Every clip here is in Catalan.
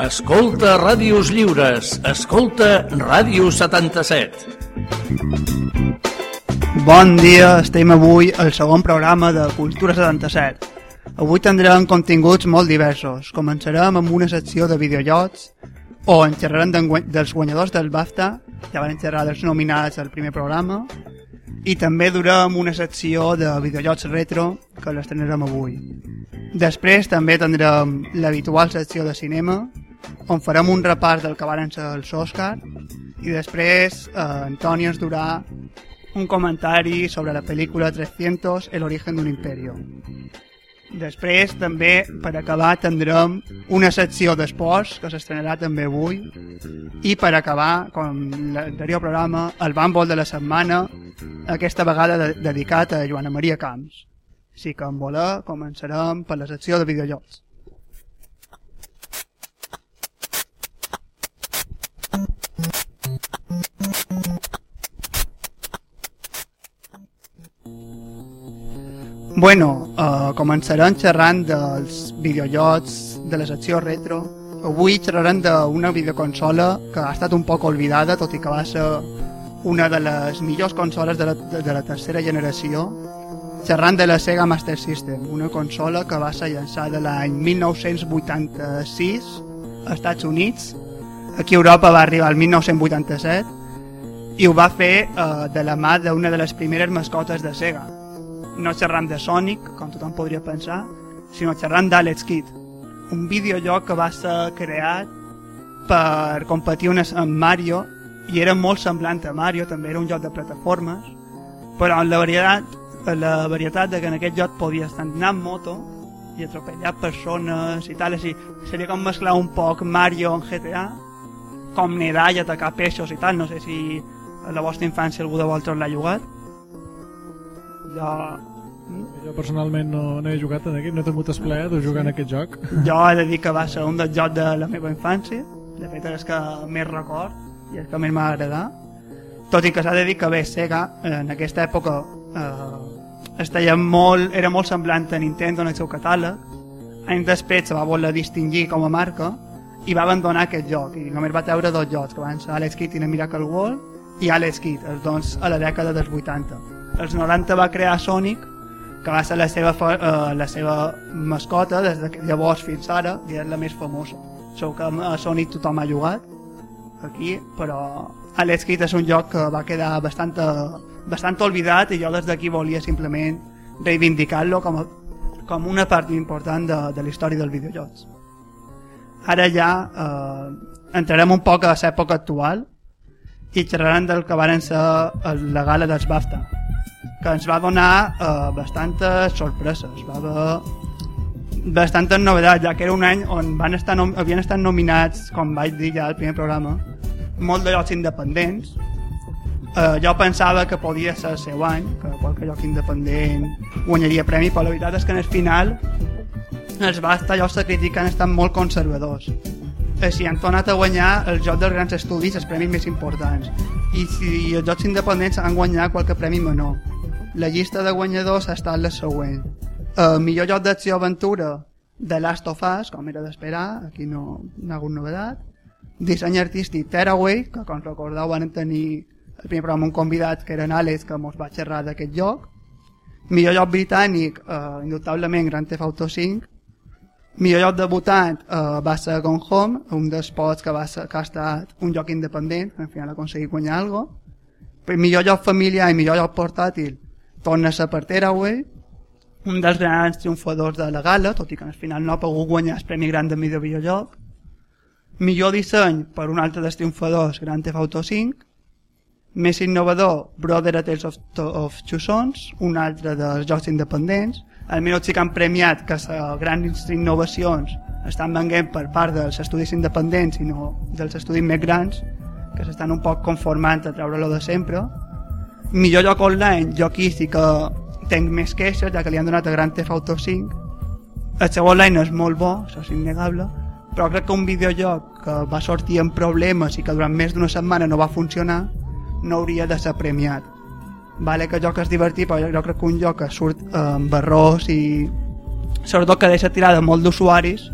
Escolta Ràdios Lliures. Escolta Ràdio 77. Bon dia, estem avui al segon programa de Cultura 77. Avui tindrem continguts molt diversos. Començarem amb una secció de videojocs on xerrarem dels guanyadors del BAFTA, ja van xerrar dels nominats al primer programa, i també durem una secció de videojocs retro que l'estrenarem avui. Després també tindrem l'habitual secció de cinema, on farem un repàs del que van ser els Òscar, i després eh, Antoni ens durà un comentari sobre la pel·lícula 300, El origen d'un imperio. Després, també, per acabar, tindrem una secció d'esports que s'estrenarà també avui i per acabar, com l'anterior programa, el bàmbol de la setmana, aquesta vegada de dedicat a Joana Maria Camps. Si que en voler, començarem per la secció de videojocs. Bueno, uh, començarem xerrant dels videojocs, de la secció retro. Avui xerrarem d'una videoconsola que ha estat un poc oblidada, tot i que va ser una de les millors consoles de la, de, de la tercera generació, xerrant de la Sega Master System, una consola que va ser llançada l'any 1986 als Estats Units, aquí a Europa va arribar el 1987 i ho va fer eh, de la mà d'una de les primeres mascotes de Sega, no xerrant de Sonic, com tothom podria pensar, sinó xerrant d'Alex Kidd, un videojoc que va ser creat per competir amb Mario i era molt semblant a Mario, també era un joc de plataformes, però en la varietat, la varietat de que en aquest joc podia estar anant en moto i atropellar persones i tal, així, seria com mesclar un poc Mario en GTA, com nedar i atacar peixos i tal, no sé si a la vostra infància algú de vosaltres l'ha jugat. Jo jo personalment no, no he jugat en aquest, no he tingut el plaer de jugar en aquest joc. Jo he de dir que va ser un dels jocs de la meva infància, de fet és que més record i és que més m'ha agradat. Tot i que s'ha de dir que bé, Sega en aquesta època eh, estaia molt, era molt semblant a Nintendo en el seu catàleg, anys després se va voler distingir com a marca i va abandonar aquest joc. I només va treure dos jocs que van ser Alex Kidd i Miracle World i Alex Kidd, els dos a la dècada dels 80 els 90 va crear Sonic que va ser la seva, uh, la seva mascota des de llavors fins ara i és la més famosa. Segur que a Sonic tothom ha jugat aquí, però Alex Kidd és un joc que va quedar bastant, bastant olvidat i jo des d'aquí volia simplement reivindicar-lo com, a, com una part important de, de la història dels videojocs. Ara ja eh, entrarem un poc a l'època actual i xerrarem del que varen ser la gala dels BAFTA que ens va donar eh, bastantes sorpreses, va haver bastantes novetats, ja que era un any on van estar havien estat nominats, com vaig dir ja al primer programa, molt de llocs independents. Eh, jo pensava que podia ser el seu any, que qualque lloc independent guanyaria premi, però la veritat és que en el final els Basta llocs que critiquen estan molt conservadors. Així han tornat a guanyar el joc dels grans estudis, els premis més importants. I si els jocs independents han guanyat qualque premi menor la llista de guanyadors ha estat la següent. Uh, millor joc d'acció-aventura de Last of Us, com era d'esperar, aquí no, no ha hagut novedat. Disseny artístic Tearaway, que com recordeu van tenir el primer programa un convidat que era en Àlex, que mos va xerrar d'aquest joc. Millor joc britànic, uh, indubtablement Grand Theft Auto 5. Millor joc debutant uh, va ser Gone Home, un dels pots que, va ser, que ha estat un joc independent, al final ha aconseguit guanyar alguna cosa. Millor joc familiar i millor joc portàtil torna a ser per Tearaway, un dels grans triomfadors de la gala, tot i que al final no ha pogut guanyar el Premi Gran de Millor Videojoc. Millor disseny per un altre dels triomfadors, Grand Theft Auto 5. Més innovador, Brother a Tales of, of Two Sons, un altre dels jocs independents. Almenys sí que han premiat que les grans innovacions estan venguent per part dels estudis independents i no dels estudis més grans, que s'estan un poc conformant a treure-lo de sempre millor joc online, jo aquí sí que tenc més queixes, ja que li han donat a Grand Theft Auto 5. El seu online és molt bo, això és innegable, però crec que un videojoc que va sortir amb problemes i que durant més d'una setmana no va funcionar, no hauria de ser premiat. Vale que el joc és divertit, però jo crec que un joc que surt amb errors i sobretot que deixa tirada molt d'usuaris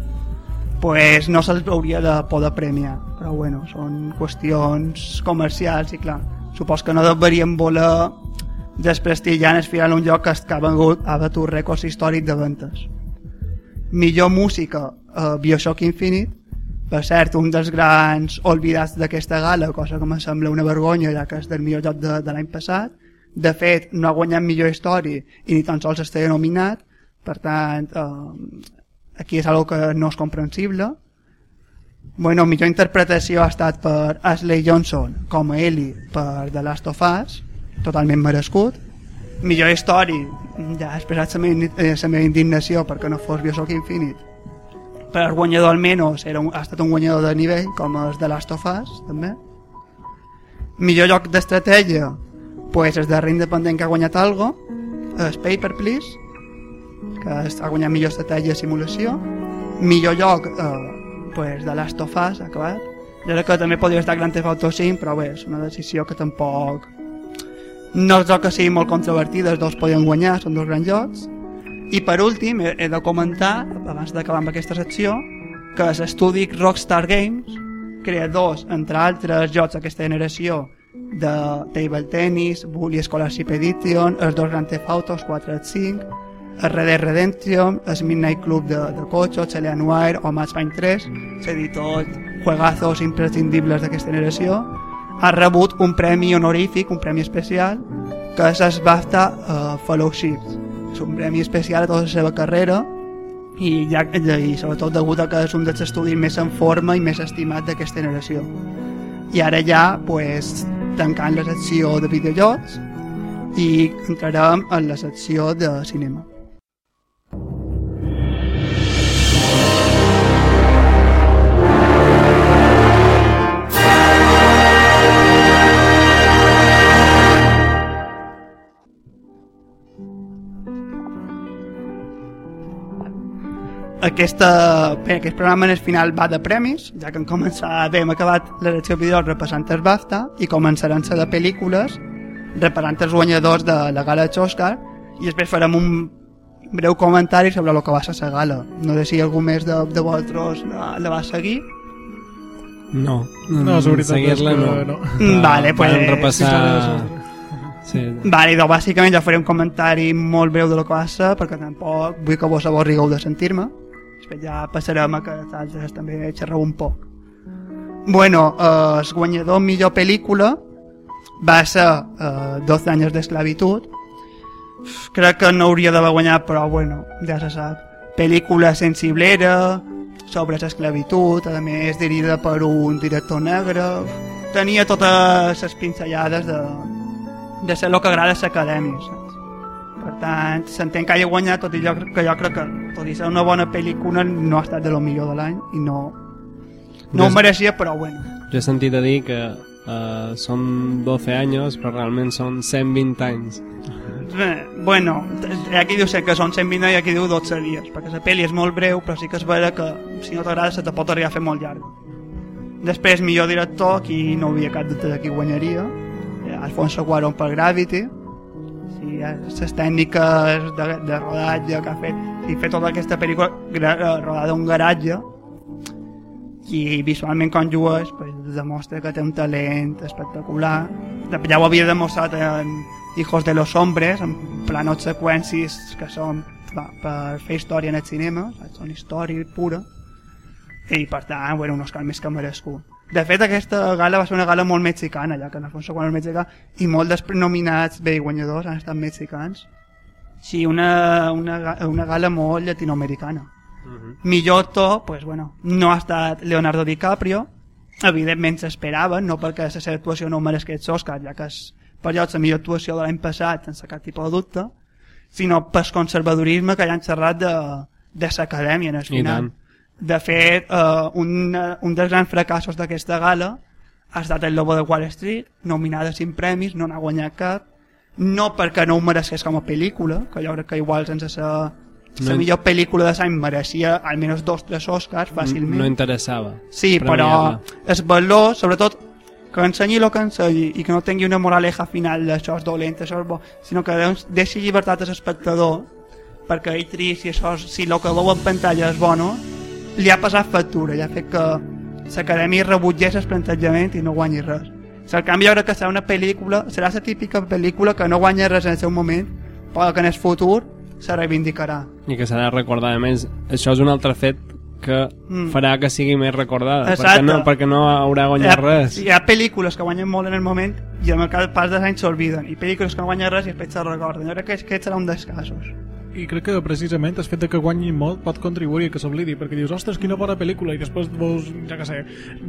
pues no se'ls hauria de poder premiar. Però bueno, són qüestions comercials i clar, supos que no deurien voler desprestigiar en final un lloc que ha vengut ha batut rècords històrics de ventes. Millor música, eh, Bioshock Infinite, per cert, un dels grans oblidats d'aquesta gala, cosa que em sembla una vergonya, ja que és del millor joc de, de l'any passat. De fet, no ha guanyat millor història i ni tan sols està nominat, per tant, eh, aquí és algo que no és comprensible. Bueno, millor interpretació ha estat per Ashley Johnson com a Ellie per The Last of Us, totalment merescut. Millor història, ja he expressat la meva, la meva indignació perquè no fos Bioshock Infinite. Per guanyador almenys era un, ha estat un guanyador de nivell com és The Last of Us, també. Millor lloc d'estratègia, pues el darrer independent que ha guanyat algo, és Paper Please, que ha guanyat millor estratègia i simulació. Millor lloc, eh, pues The Last of Us, acabat. Jo crec que també podria estar Grand Theft Auto 5, però bé, és una decisió que tampoc... No és que sigui molt controvertida, els dos podien guanyar, són dos grans jocs. I per últim, he, he de comentar, abans d'acabar amb aquesta secció, que l'estudi Rockstar Games, creadors, entre altres jocs d'aquesta generació, de Table Tennis, Bully Scholarship Edition, els dos Grand Theft Autos 4 i 5, el Red Dead Redemption, el Midnight Club de, de Cocho, Chile Noir o Max Payne 3, s'ha dit tot juegazos imprescindibles d'aquesta generació, ha rebut un premi honorífic, un premi especial, que és el BAFTA uh, Fellowship. És un premi especial a tota la seva carrera i, ja, i sobretot degut a que és un dels estudis més en forma i més estimat d'aquesta generació. I ara ja, pues, tancant la secció de videojocs i entrarem en la secció de cinema. Aquesta, bé, aquest programa en el final va de premis, ja que hem començat, bé, hem acabat de vídeos repassant els BAFTA i començaran a de pel·lícules reparant els guanyadors de la gala de Òscar i després farem un breu comentari sobre el que va ser la gala. No sé si algú més de, de vosaltres la, la va seguir. No, No, la veritat és seguir-la no. no. Mm, vale, pues- Vam repassar... Sí. Vale, doncs bàsicament jo faré un comentari molt breu de lo que va ser perquè tampoc vull que vos avorrigueu de sentir-me. Després ja passarem a que altres també xerreu un poc. Bueno, eh, el guanyador millor pel·lícula va ser eh, 12 anys d'esclavitud. Crec que no hauria d'haver guanyat, però bueno, ja se sap. Pel·lícula sensiblera, sobre l'esclavitud, a més dirigida per un director negre. Tenia totes les pinzellades de, de ser el que agrada a l'acadèmia, saps? Per tant, s'entén que hagi guanyat, tot i jo, que jo crec que, tot i ser una bona pel·lícula, no ha estat de lo millor de l'any i no, no ho mereixia, però bueno. Jo he sentit a dir que uh, són 12 anys, però realment són 120 anys. Bé, bueno, hi qui diu que són 120 i hi qui diu 12 dies, perquè la pel·li és molt breu, però sí que és vera que si no t'agrada se te pot arribar a fer molt llarg. Després, millor director, aquí no havia cap dubte de qui guanyaria, eh, Alfonso Cuarón per Gravity, eh, les tècniques de, de rodatge que ha fet, i fer tota aquesta pel·lícula eh, rodada un garatge, i visualment quan jugues pues, demostra que té un talent espectacular. Ja ho havia demostrat en Hijos de los Hombres en planos seqüències que són va, per fer història en el cinema són història pura. I per tant, bueno, un Oscar més que merescut de fet aquesta gala va ser una gala molt mexicana ja que en Alfonso Cuarón és mexicà i molts dels nominats bé i guanyadors han estat mexicans sí, una, una, una gala molt latinoamericana millor actor, pues, bueno, no ha estat Leonardo DiCaprio, evidentment s'esperaven, no perquè la seva actuació no mereixés Òscar, ja que és per lloc la millor actuació de l'any passat, sense cap tipus de dubte, sinó pel conservadorisme que ja han xerrat de, de l'acadèmia en el I final. tant. De fet, eh, un, eh, un dels grans fracassos d'aquesta gala ha estat el Lobo de Wall Street, nominada a 5 premis, no n'ha guanyat cap, no perquè no ho mereixés com a pel·lícula, que jo crec que igual sense ser la No- millor pel·lícula de l'any mereixia almenys dos o tres Oscars fàcilment. No interessava. sí, però és valor, sobretot, que ensenyi el que ensenyi i que no tingui una moraleja final d'això és dolent, això és bo, sinó que doncs, deixi llibertat a l'espectador perquè ell triï si, això, si el que veu en pantalla és bueno li ha passat factura, ja ha fet que l'acadèmia rebutgés el plantejament i no guanyi res. Si al canvi jo crec que serà una pel·lícula, serà la típica pel·lícula que no guanya res en el seu moment, però que en el futur se reivindicarà. I que s'ha de recordar. A més, això és un altre fet que Mm. farà que sigui més recordada. Exacte. Perquè no, perquè no haurà Hi ha, guanyat res. hi ha pel·lícules que guanyen molt en el moment i amb el pas dels anys s'olviden, i pel·lícules que no guanyen res i després se'n recorden. Jo crec que aquest serà un dels casos. I crec que precisament el fet que guanyi molt pot contribuir a que s'oblidi, perquè dius, ostres, quina bona pel·lícula, i després veus, ja que sé,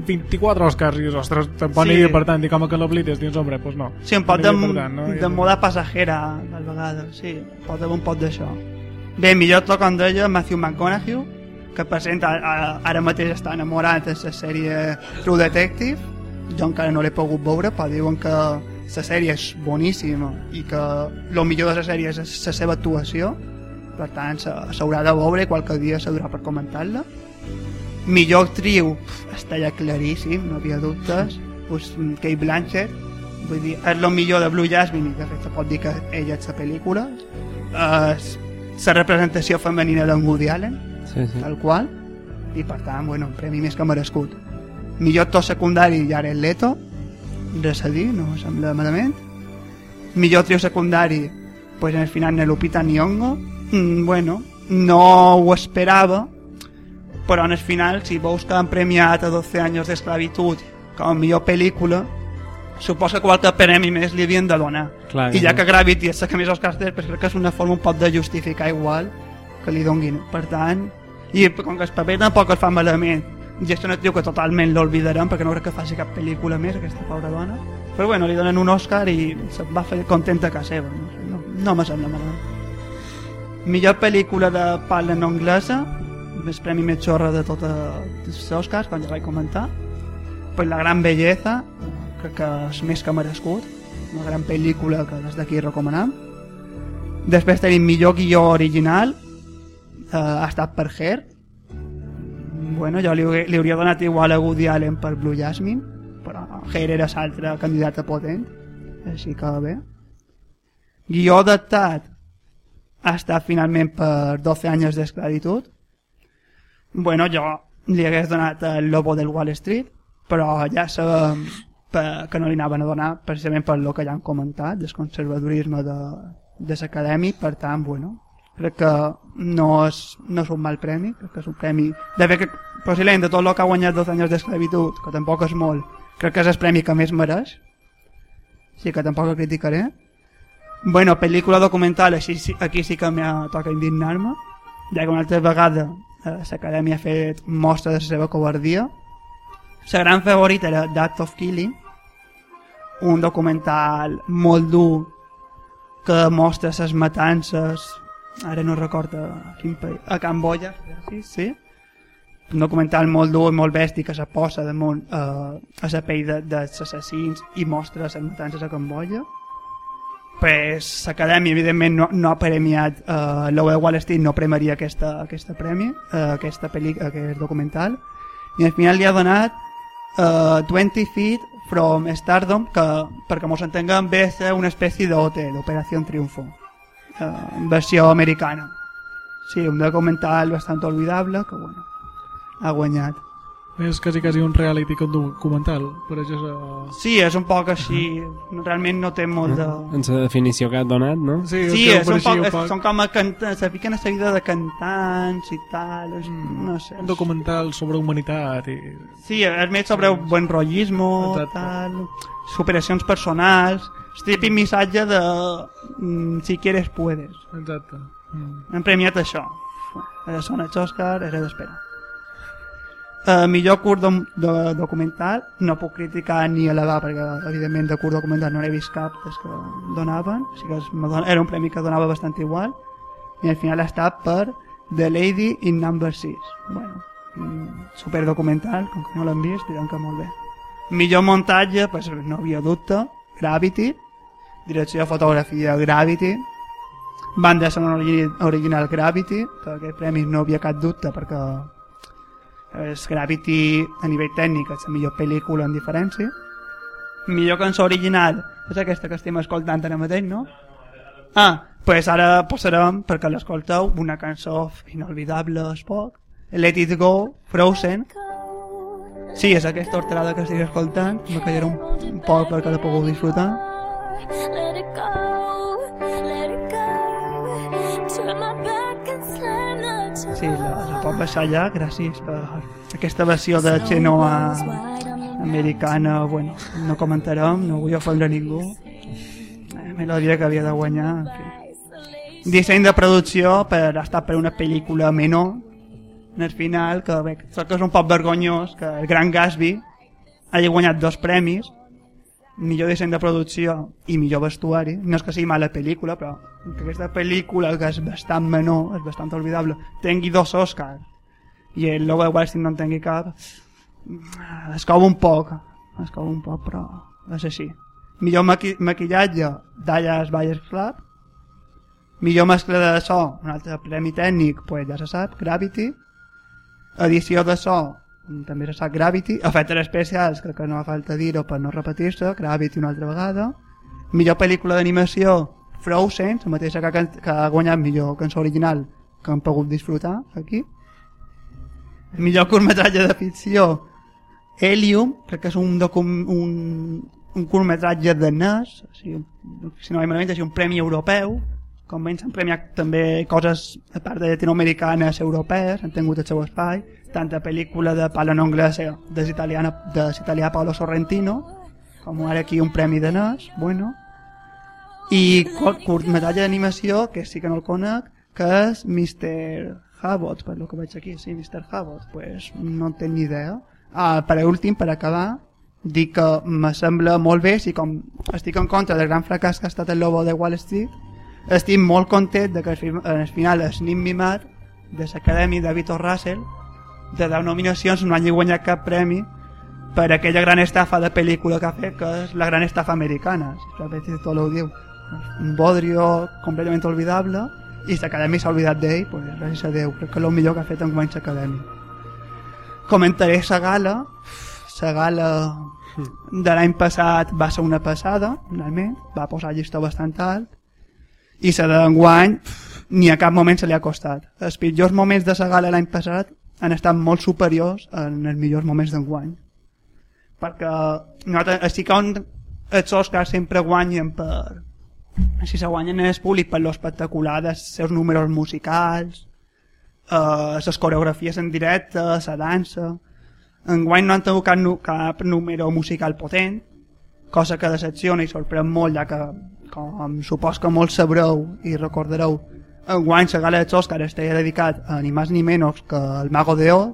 24 Oscars i dius, ostres, bona Sí. per tant, i com que l'oblides, dius, hombre, pues no. Sí, un pot de, tant, no? De moda passajera, a vegades, sí, pot haver un pot d'això. Bé, millor actor, com deia, Matthew McConaughey, que presenta, ara mateix està enamorat de la sèrie True Detective, jo encara no l'he pogut veure, però diuen que la sèrie és boníssima i que el millor de la sèrie és la seva actuació, per tant s'haurà de veure qualque dia s'haurà per comentar-la. Millor actriu, està ja claríssim, no havia dubtes, pues, Kate Blanchett, vull dir, és el millor de Blue Jasmine, i de fet se pot dir que ella és la pel·lícula, és la representació femenina d'en Woody Allen, Sí, sí. tal qual, i per tant, bueno, un premi més que merescut. Millor actor secundari, Jared Leto, res a dir, no sembla malament. Millor trio secundari, pues en el final Nelupita Nyong'o, mm, bueno, no ho esperava, però en el final, si veus que han premiat a 12 anys d'esclavitud com a millor pel·lícula, suposa que qualque premi més li havien de donar. Clar, I ja que Gravity és la que més Oscars té, pues crec que és una forma un poc de justificar igual que li donguin. Per tant, i com que el paper tampoc es fa malament, i és una actriu que totalment l'olvidarem perquè no crec que faci cap pel·lícula més, aquesta pobra dona. Però bueno, li donen un Oscar i se va fer contenta a casa seva. No, no, no me sembla malament. Millor pel·lícula de parla no anglesa, el premi més xorra de tots els Oscars, com ja vaig comentar. Pues La gran belleza, crec que és més que merescut, una gran pel·lícula que des d'aquí recomanem. Després tenim millor guió original, eh, ha estat per Her. Bueno, jo li, li hauria donat igual a Woody Allen per Blue Jasmine, però Her era l'altre candidat potent, així que bé. Guió adaptat ha estat finalment per 12 anys d'esclavitud. Bueno, jo li hagués donat el Lobo del Wall Street, però ja sabem que no li anaven a donar precisament per lo que ja han comentat, del conservadorisme de, de l'acadèmia, per tant, bueno, crec que no és, no és un mal premi, crec que és un premi... De fet, que, possiblement, de tot el que ha guanyat 12 anys d'esclavitud, que tampoc és molt, crec que és el premi que més mereix, sí que tampoc el criticaré. Bueno, pel·lícula documental, així, aquí sí que m'ha toca indignar-me, ja que una altra vegada eh, l'acadèmia ha fet mostra de la seva covardia. La gran favorita era That of Killing, un documental molt dur que mostra les matances, ara no recordo a quin país, a Camboya, sí, sí. Un documental molt dur i molt bèstia que se posa damunt eh, a la pell de- dels assassins i mostra les matances a Camboya pues, l'acadèmia evidentment no, no ha premiat uh, l'Owe Wall Street no premiaria aquesta, aquesta premi uh, aquesta pel·lícula, aquest documental. I al final li ha donat uh, 20 Feet from Stardom que perquè mos entenguem ve a ser una espècie d'OT, d'Operació Triunfo uh, versió americana. Sí, un documental bastant olvidable que bueno, ha guanyat És quasi, quasi un reality documental, per això... sí, és un poc així realment no té molt de... En la definició que has donat, no? Sí, Sí, que és un poc, és, són com a canta, se fiquen a la vida de cantants i tal, és, no sé. Un documental sobre humanitat i... Sí, és més sobre buen rollismo, Exacte. tal, superacions personals, el típic missatge de mm, si quieres puedes. Exacte. Mm. Han premiat això. Era són els Òscar, era d'esperar. Uh, millor curt do do documental. No puc criticar ni elevar perquè evidentment de curt documental no n'he vist cap des que donaven. O sigui que era un premi que donava bastant igual. I al final ha estat per The Lady in Number 6 bueno, mm, super documental com que no l'han vist diran que molt bé. Millor muntatge pues, no havia dubte. Gravity direcció de fotografia Gravity banda sonora ori- original Gravity que aquest premi no havia cap dubte perquè és Gravity a nivell tècnic és la millor pel·lícula en diferència millor cançó original és aquesta que estem escoltant ara mateix no? ah, pues ara posarem perquè l'escolteu una cançó inolvidable és poc Let It Go, Frozen. Sí, és aquesta horterada que estic escoltant, me callaré un, un poc perquè la pugueu disfrutar. Let Sí, la, la pot baixar ja, gràcies per aquesta versió de Xenoa americana, bueno, no comentarem, no vull ofendre ningú. Eh, melodia que havia de guanyar, en. Disseny de producció per estar per una pel·lícula menor, en el final, que bé, que és un poc vergonyós que el Gran Gatsby hagi guanyat dos premis, millor disseny de producció i millor vestuari. No és que sigui mala pel·lícula, però que aquesta pel·lícula, que és bastant menor, és bastant olvidable, tingui dos Oscars. I el logo de Weinstein no en tingui cap, es cou un poc, es cou un poc, però és així. Millor maqui maquillatge, Dallas Buyers Club, millor mescla de so, un altre premi tècnic, pues ja se sap, Gravity, edició de so, també se sap Gravity, efectes especials, crec que no fa falta dir-ho per no repetir-se, Gravity una altra vegada, millor pel·lícula d'animació, Frozen, la mateixa que, que ha guanyat millor cançó original que hem pogut disfrutar aquí, millor curtmetratge de ficció, Helium, crec que és un, un, un curtmetratge de NES, o sigui, si no m'he és un premi europeu, com veig s'han premiat també coses, a part de llatinoamericanes, europees, han tingut el seu espai, tant la pel·lícula de Palo non inglesa de l'italià de Paolo Sorrentino, com ara aquí un premi de NES, bueno, i curt- curtmetratge d'animació, que sí que no el conec, que és Mr. Havot, per lo que veig aquí, sí, Mr. Havot, pues no en ni idea. Ah, per últim, per acabar, dic que me sembla molt bé, si com estic en contra del gran fracàs que ha estat el Lobo de Wall Street, estic molt content de que al el final es Nim Mimat de l'Acadèmia de Vitor Russell de 10 nominacions no hagi guanyat cap premi per aquella gran estafa de pel·lícula que ha fet que és la gran estafa americana si el tot ho diu un bodrio completament olvidable i l'Acadèmia s'ha oblidat d'ell pues, gràcies a Déu, crec que és el millor que ha fet en guany l'Acadèmia comentaré la gala. La gala de l'any passat va ser una passada realment, va posar el llistó bastant alt i la d'enguany ni a cap moment se li ha costat. Els pitjors moments de la gala l'any passat han estat molt superiors en els millors moments d'enguany. Perquè nosaltres, així com els Oscars sempre guanyen per si se guanyen el públic per l'espectacular dels seus números musicals eh, les coreografies en directe la dansa. Enguany no han tingut cap, cap número musical potent cosa que decepciona i sorprèn molt ja que com supos que molt sabreu i recordareu enguany la gala dels Oscars estava dedicat a ni més ni menys que el Mago de Oz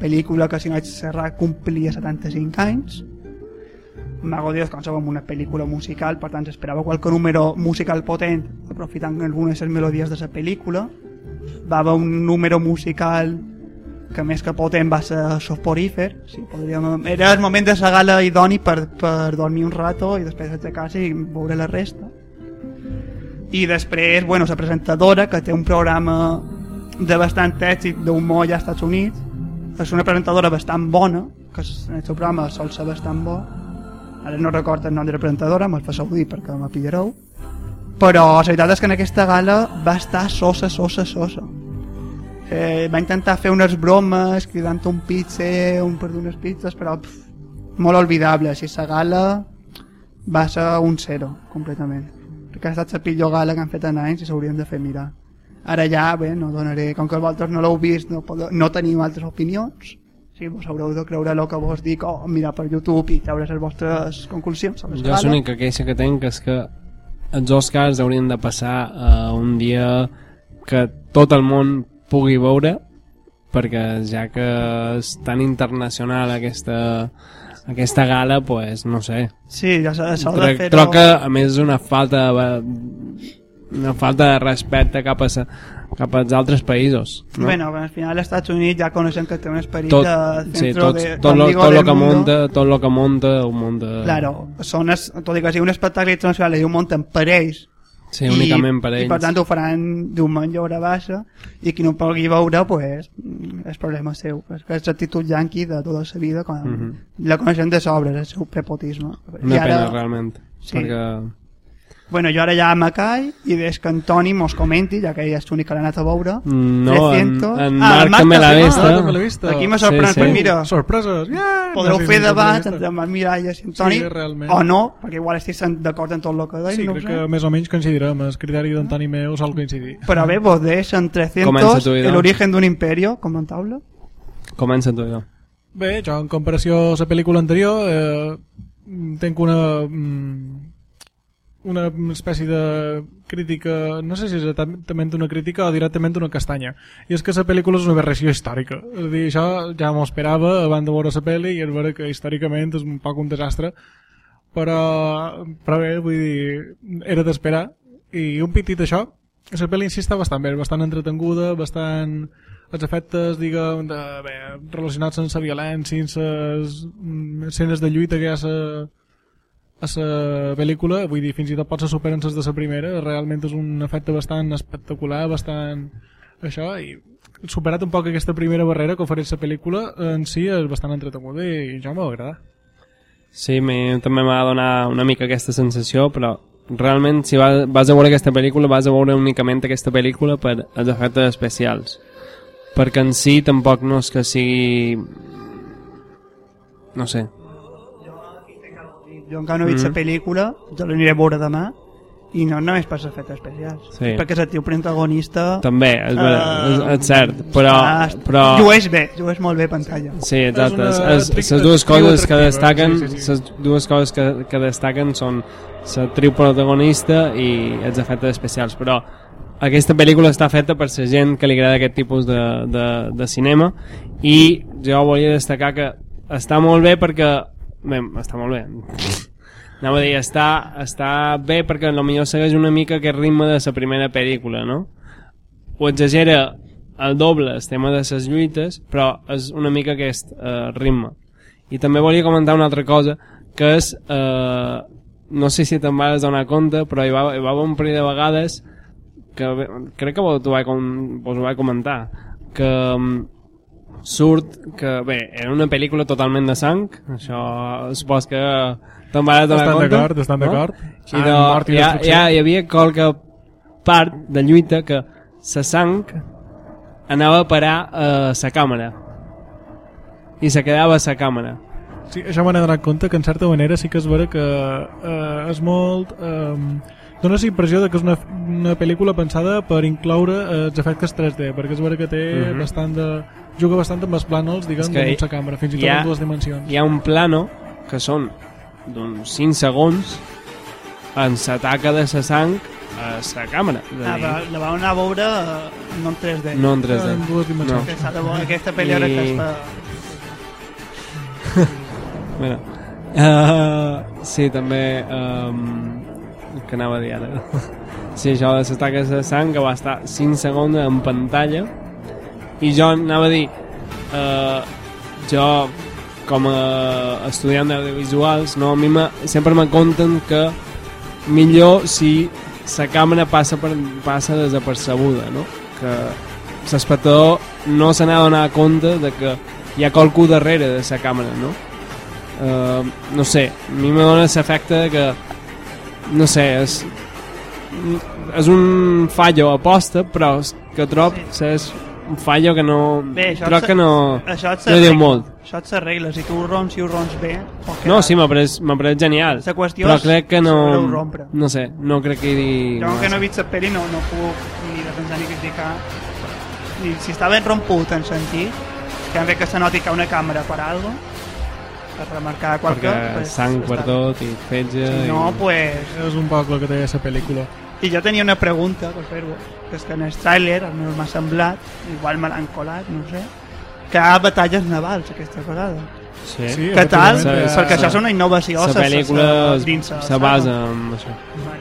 pel·lícula que si no vaig serrar complia 75 anys Mago de Oz com sabem una pel·lícula musical per tant esperava qualque número musical potent aprofitant algunes de les melodies de la pel·lícula va haver un número musical que més que potent va ser soporífer sí, podríem... era el moment de la gala idoni per, per dormir un rato i després aixecar-se i veure la resta. I després, bueno, la presentadora que té un programa de bastant èxit d'humor allà als Estats Units és una presentadora bastant bona que en el seu programa sol ser bastant bo ara no recordo el nom de la presentadora me'l fasseu dir perquè me pillareu. Però la veritat és que en aquesta gala va estar sosa, sosa, sosa. Eh, va intentar fer unes bromes cridant un pizza, un per d'unes pizzas però pff, molt olvidable. Si la gala va ser un zero completament. Perquè ha estat la pitjor gala que han fet en anys i s'haurien de fer mirar. Ara ja, bé, no donaré com que vosaltres no l'heu vist no, podeu, no teniu altres opinions sí, vos haureu de creure el que vos dic o mirar per YouTube i treure les vostres conclusions Jo gala. l'única queixa que tinc és que els Oscars haurien de passar a un dia que tot el món pugui veure perquè ja que és tan internacional aquesta, aquesta gala, pues, no sé. sí, ja s'ha de fer que a més és una falta de, una falta de respecte cap, a, cap als altres països. No? Bueno, al final als Estats Units ja coneixen que té un esperit tot, de sí, tot, de, tot, lo, tot lo que mundo. monta, tot lo que monta, ho monta... Claro, són es, tot i que sigui un espectacle internacional i ho munten per ells Sí, únicament per i, ells. i per tant ho faran diumenge a hora baixa i qui no pugui veure pues, és problema seu és que és l'actitud yanqui de tota la vida quan mm Mhm. la coneixem de sobre és el seu prepotisme Una I ara, pena, realment. Sí. Perquè Bueno, jo ara ja me caig i des que en Toni mos comenti, ja que ell és l'únic que l'ha anat a veure. No, en, 300. en Ah, Marc Marc també l'ha també. vist. Ah, també l'he vist. Aquí me Sí, sorprèn, sí. pues mira, Sorpreses! Yeah! podreu No fer debat entre Marc Miralles i en Toni, Sí, realment. o no, perquè igual estic d'acord en tot el que deia, Sí, no crec que més o menys coincidirem. El criteri d'Antoni meu sol coincidir. Però bé, vos deixen Comença 300, tu, Idò. el origen d'un imperio, comentable. Comença tu, jo. Bé, jo en comparació a la pel·lícula anterior eh, tenc una mm, una espècie de crítica, no sé si és exactament una crítica o directament una castanya. I és que la pel·lícula és una aberració històrica. És a dir, això ja m'ho esperava abans de veure la pel·li i és vera que històricament és un poc un desastre, però, però bé, vull dir, era d'esperar. I un pitit això, la pel·li si està bastant bé, bastant entretenguda, bastant els efectes, diguem, de, bé, relacionats amb la violència, les mm, escenes de lluita que hi ha a la pel·lícula, vull dir, fins i tot pot ser superen de la primera, realment és un efecte bastant espectacular, bastant això, i superat un poc aquesta primera barrera que ofereix la pel·lícula, en si és bastant entretenuda i jo m'ha agradat. Sí, mi, també m'ha donat una mica aquesta sensació, però realment si vas, vas a veure aquesta pel·lícula vas a veure únicament aquesta pel·lícula per els efectes especials perquè en si tampoc no és que sigui no sé Jo encara no he vist Mhm. la pel·lícula, jo l'aniré a veure demà, i no només per efectes especials. Sí. Perquè és el teu protagonista... també, és, uh, és, és cert però, Ah, però Llueix bé, llueix molt bé a pantalla. Sí, exacte. Les dues coses que destaquen, sí, sí, sí. les dues coses que, que destaquen són la triu protagonista i els efectes especials, però aquesta pel·lícula està feta per la gent que li agrada aquest tipus de, de, de cinema i jo volia destacar que està molt bé perquè bé, està molt bé anava a dir, està, està bé perquè potser segueix una mica aquest ritme de la primera pel·lícula no? ho exagera el doble el tema de les lluites però és una mica aquest eh, ritme i també volia comentar una altra cosa que és eh, no sé si te'n vas donar compte però hi va, hi va haver un parell de vegades que crec que vos ho vaig comentar que mm, surt que bé, era una pel·lícula totalment de sang això supos que te'n vas donar compte d'acord, estan d'acord. i Sang, de, mort i hi, havia qualque part de lluita que la sang anava a parar a la càmera. I se quedava a la càmera. Sí, això me n'he donat compte que en certa manera sí que és vera que eh, és molt... Eh, dona la impressió de que és una, una pel·lícula pensada per incloure eh, els efectes 3D, perquè és vera que té Mhm. bastant de... juga bastant amb els plànols, diguem, que damunt la càmera, fins i tot ha- en dues dimensions. hi ha un plano que són d'uns 5 segons en s'ataca de la sang a la càmera és a Ah, dir, però la vau anar a veure eh, no en 3D. no en 3D En dues dimensions. Que de veure aquesta pel·li ara que I- es fa... Bueno, uh, sí, també um, que anava a dir ara sí, això de les taques de sang que va estar 5 segons en pantalla i jo anava a dir uh, jo com a estudiant d'audiovisuals no, a mi sempre me conten que millor si la càmera passa, per, passa desapercebuda no? que l'espectador no se n'ha donat compte de que hi ha qualcú darrere de la càmera no? Uh, no sé, a mi me dona l'efecte que no sé, és és un fallo aposta però que trob que és un fallo que no Bé, això que no, Això no diu molt. Això et s'arregla. Si tu ho romps, si ho romps bé... no, sí, m'ha pres, pres genial La qüestió però crec que no no sé, no crec que hi digui Jo que no he vist la pel·li no, no puc ni defensar ni criticar. Ni si està ben romput en sentit que bé que se noti que una càmera per algo per remarcar qualque perquè pues, sang per tot i fetge si no, i... pues És un poc el que té la pel·lícula. i jo tenia una pregunta per fer-ho que és que en el tràiler almenys m'ha semblat igual me l'han colat, no sé que hi ha batalles navals aquesta vegada. Sí. Sí, què tal? ja- perquè això és una innovació la pel·lícula se- basa en això.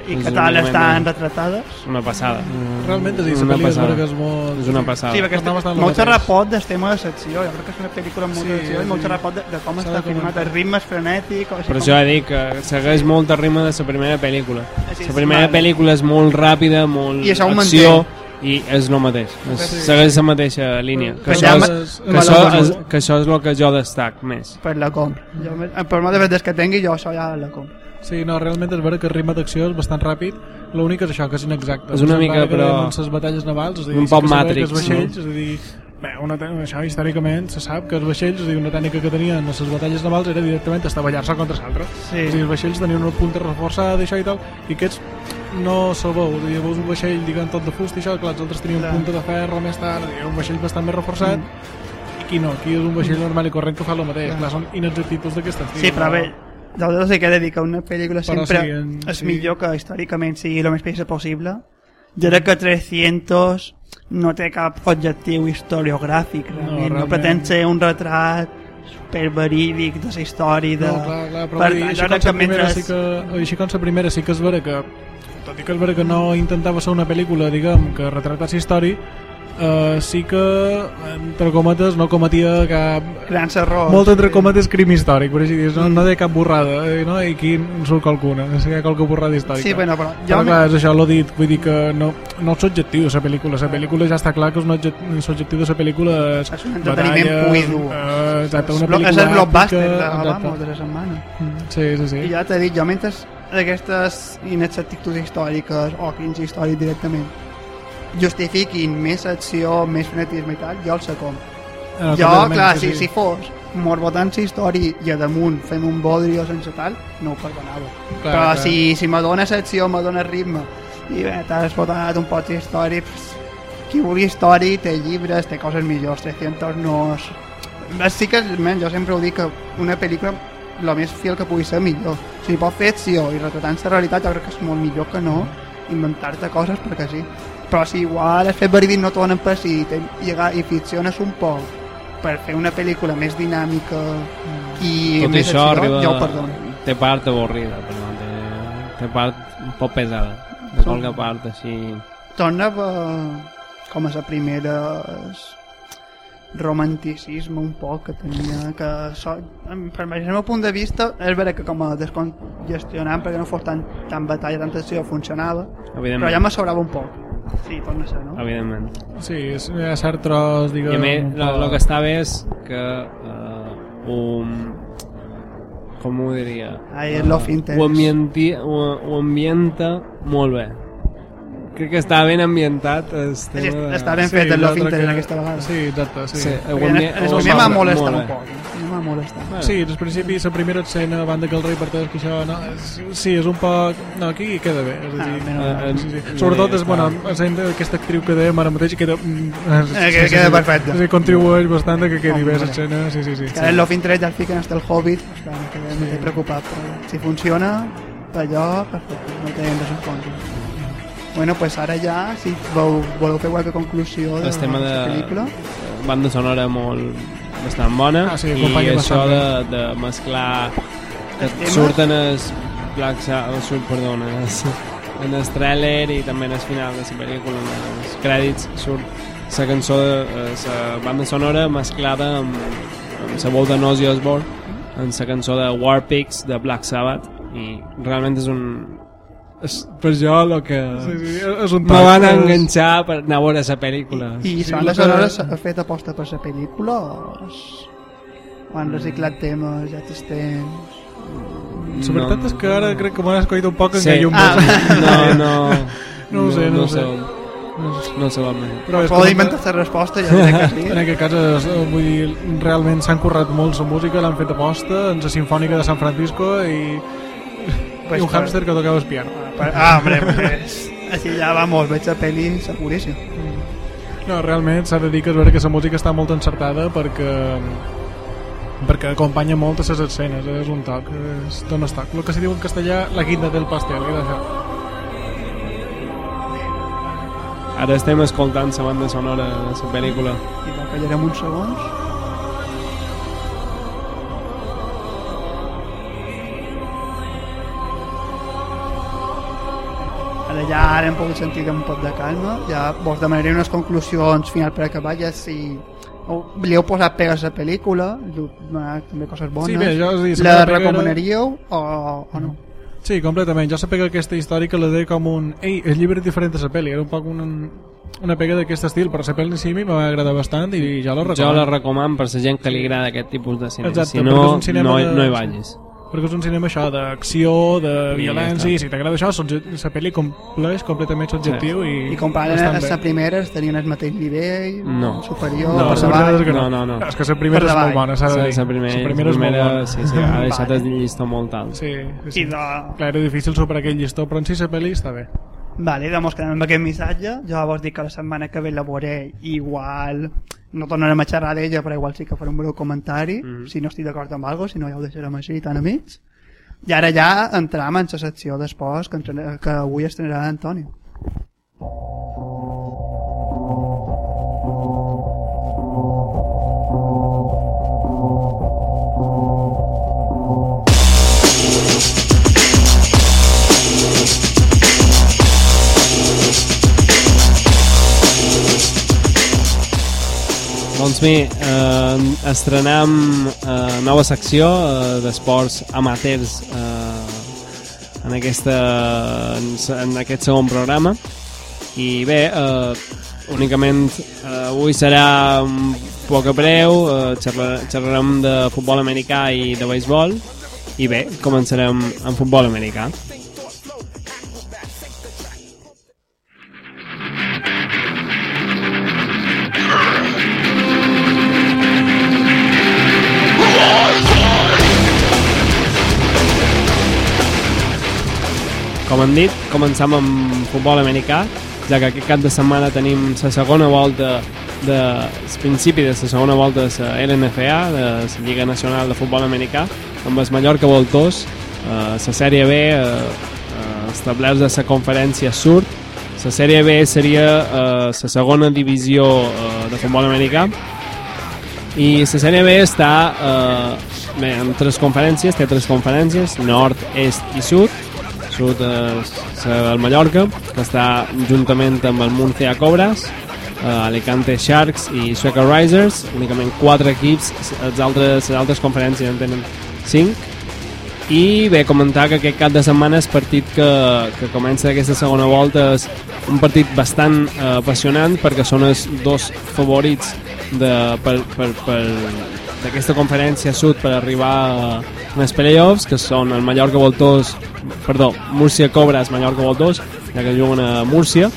I un tal estan de- retratades? una passada Realment, és a dir, una la pel·li és passada. que és molt... és una passada Sí, perquè Està bastant molt xerrapot del tema de secció. Jo crec que és una pel·lícula amb molta Sí, secció i molt sí. xerrapot de, de com està filmat, comentar. els ritmes frenètics... O així Per com- això he dit que segueix molt el ritme de la primera pel·lícula. Sí, La sí, primera pel·lícula és molt ràpida, molt acció, i és el mateix. És, Sí. segueix la mateixa línia. Que Però això, és, és- que, això és, que això és el que jo destac més. Per la compra. Jo, per molt de vegades que tingui, jo això ja la compro. Sí, no, realment és vera que el ritme d'acció és bastant ràpid, l'únic és això, que és inexacte. És una mica, però- En les batalles navals, és a dir, Un sí poc Matrix, els vaixells, no? és a dir, bé, una, això històricament se sap que els vaixells, és a dir, una tècnica que tenien a les batalles navals era directament estavellar-se contra l'altre. Sí. És a dir, els vaixells tenien una punta reforçada i això i tal, i aquests no se'l veu, és a dir, veus un vaixell diguem tot de fusta i això, clar, els altres tenien Clar. punta de ferro més tard, és a dir, un vaixell bastant més reforçat, Mm. aquí no, aquí és un vaixell normal i corrent que fa el mateix, clar, són inexactituds d'aquest estil. Sí, però bé, sí que he de dir que una pel·lícula Però sempre sí, en- és sí. millor que històricament sigui el més precisa possible. Jo crec que 300 no té cap objectiu historiogràfic, realment. No, realment. pretén ser un retrat superverídic de la història. De... No, clar, clar, però Per tant, així com que mentre- sí que, així com la primera sí que és vera que tot i que és vera que no intentava ser una pel·lícula diguem, que retratés història eh, sí que entre cometes no cometia cap Grans errors. molt entre cometes crim històric per així dir, no, no deia cap borrada eh, no? i aquí en surt qualcuna no sé, hi ha qualque borrada històrica Sí, bueno, però però clar, és això, l'ho dit, vull dir que no, no és objectiu de la pel·lícula, la pel·lícula ja està clar que és un object- l'objectiu de la pel·lícula és, És un entreteniment i dur. eh, exacte, una és, és el blockbuster de, vamos, de la setmana. Sí, sí, sí. I ja t'he dit, jo mentre aquestes inexactituds històriques o quins històrics directament justifiquin més acció, més frenetisme i tal, jo el sé com. Ah, jo, clar, sí, si, si fos morbotant la història i a damunt fem un bodrio sense tal, no ho perdonava. Clar, Però clar. si, si me dóna l'acció, me ritme i bé, t'has botat un pot d'història pues, qui vulgui història té llibres, té coses millors 300 no és... sí que men, jo sempre ho dic que una pel·lícula el més fiel que pugui ser millor si pot fer acció i retratant la realitat jo crec que és molt millor que no inventar-te coses perquè sí però si igual has fet verídic no t'ho han empecit i, i ficciones un poc per fer una pel·lícula més dinàmica i Tot més això acció, arriba... jo ho perdono Té part avorrida, perdó. Té, té part un poc pesada. De Sí. qualque part així... tornava com a la primera romanticisme un poc que tenia que so, per el meu punt de vista és vera que com a descongestionant perquè no fos tan, tan batalla, tanta acció funcionava però ja me sobrava un poc sí, torna a ser, no? Evidentment. Sí, és, hi ha cert tros, diguem... I a més, el que està bé és que uh, un... com ho diria? Ai, interest. Ho, ambienti, ho, ho ambienta molt bé. Crec que està ben ambientat. El Sí, tema de... està ben fet el love interest que- aquesta vegada Sí, exacte, sí. Sí, sí. el primer m'ha molestat molt un bé. poc eh? m'ha molestat Bueno, Sí, al principi, la primera escena, abans de que el rei parteix, que això, no, és, sí, és un poc... No, aquí queda bé, és a Ah, dir... eh, mal. sí, sí. Sobretot, és, bueno, sent aquesta actriu que dèiem ara mateix, queda... mm, Eh, que queda perfecte. Sí, contribueix bastant a que quedi bé Hombre. l'escena, sí, sí, sí. que el love interest ja el fiquen hasta el Hobbit quedem sí. preocupat però si funciona allò perfecte, no tenim res en contra bueno, pues ara ja si vau, voleu fer qualque conclusió de el tema de la pel·lícula banda sonora molt bastant bona Ah, sí, i això bastant de, de mesclar que temes? surten els Black Sabbath, surt, perdona, els, en el trailer i també en el final de la pel·lícula, en els crèdits, surt la cançó, de, la banda sonora mesclada amb, amb la veu de Ozzy Osbourne, en la cançó de War Pigs de Black Sabbath, i realment és un... És per jo el que Sí, sí, és un me van és- enganxar per anar a veure la pel·lícula. i Sí, sí, la que- sonora s'ha fet aposta per la pel·lícula o, o han reciclat temes ja existents La veritat és que ara crec que m'han escollit un poc en Sí. llum. Ah. No, no... No ho sé, no ho sé. sé. No sé com és. Però és inventar la resposta, ja que sí. En aquest cas, és, eh, vull dir, realment s'han currat molt la música, l'han fet aposta, en la Sinfònica de San Francisco i, Pues un hàmster que tocava el piano. Ah, hombre, pues, així ja, vamos, veig la pel·li seguríssim. No, realment s'ha de dir que és vera que la música està molt encertada perquè perquè acompanya molt a les escenes, eh, és un toc, és, dona toc. El que se diu en castellà, la guinda del pastel, i d'això. Ara estem escoltant la banda sonora de la pel·lícula. I la callarem uns segons. Ara ja ara hem pogut sentir amb un pot de calma. Ja vos demanaré unes conclusions final per acabar. Ja si o li heu posat pegues a la pel·lícula, també coses bones. Sí, bé, jo, a dir, la pega era- recomanaríeu o, o no? Sí, completament. Jo que aquesta històrica la deia com un... Ei, el llibre és diferent de la pel·li. Era un poc una, una pega d'aquest estil, però la pel·li en si a mi m'ha agradat bastant i ja la Jo recomano. la recomano per la gent que li agrada aquest tipus de cinema. Exacte, si no, és un cinema no, de- no hi vagis. Perquè és un cinema això d'acció, de I violència, i si t'agrada això, la pel·li compleix completament l'objectiu i, I comparant bastant a la primera tenien el mateix nivell, No. superior, No, per davall. és que No, no, no. És que la primera és molt bona, s'ha de dir. La primera, la primera és molt bona. sí, sí, ha deixat el llistó molt alt. Sí, sí, sí. I de... Clar, era difícil superar aquell llistó, però en si la pel·li està bé. Vale, doncs quedem amb aquest missatge. Jo vos dic que la setmana que ve la veuré igual... No tornarem a xerrar d'ella, però igual sí que faré un breu comentari, Mhm. si no estic d'acord amb alguna si no ja ho deixarem així, tan amics. I ara ja entram en la secció d'esports que, que avui estrenarà Antonio. Bé, eh, estrenem eh, nova secció eh, d'esports amateurs eh, en, aquesta, en, aquest segon programa i bé, eh, únicament eh, avui serà poc a breu, eh, xerra, xerrarem de futbol americà i de béisbol i bé, començarem amb futbol americà. Com hem dit, començam amb futbol americà, ja que aquest cap de setmana tenim la segona volta de el principi de la segona volta de la LNFA, de la Lliga Nacional de Futbol Americà, amb el Mallorca Voltors, eh, la sèrie B eh, eh, establerts a la conferència sud. La sèrie B seria eh, la segona divisió eh, de futbol americà i la sèrie B està eh, bé, en tres conferències, té tres conferències, nord, est i sud. Sud és el Mallorca, que està juntament amb el Murcia Cobras, eh, Alicante Sharks i Sueca Risers, únicament quatre equips, les altres, les altres conferències en tenen cinc. I bé, comentar que aquest cap de setmana és partit que, que comença aquesta segona volta és un partit bastant eh, apassionant perquè són els dos favorits de, per, per, per, d'aquesta conferència sud per arribar a els playoffs, que són el Mallorca Voltors, perdó, Múrcia Cobras, Mallorca Voltors, ja que juguen a Múrcia.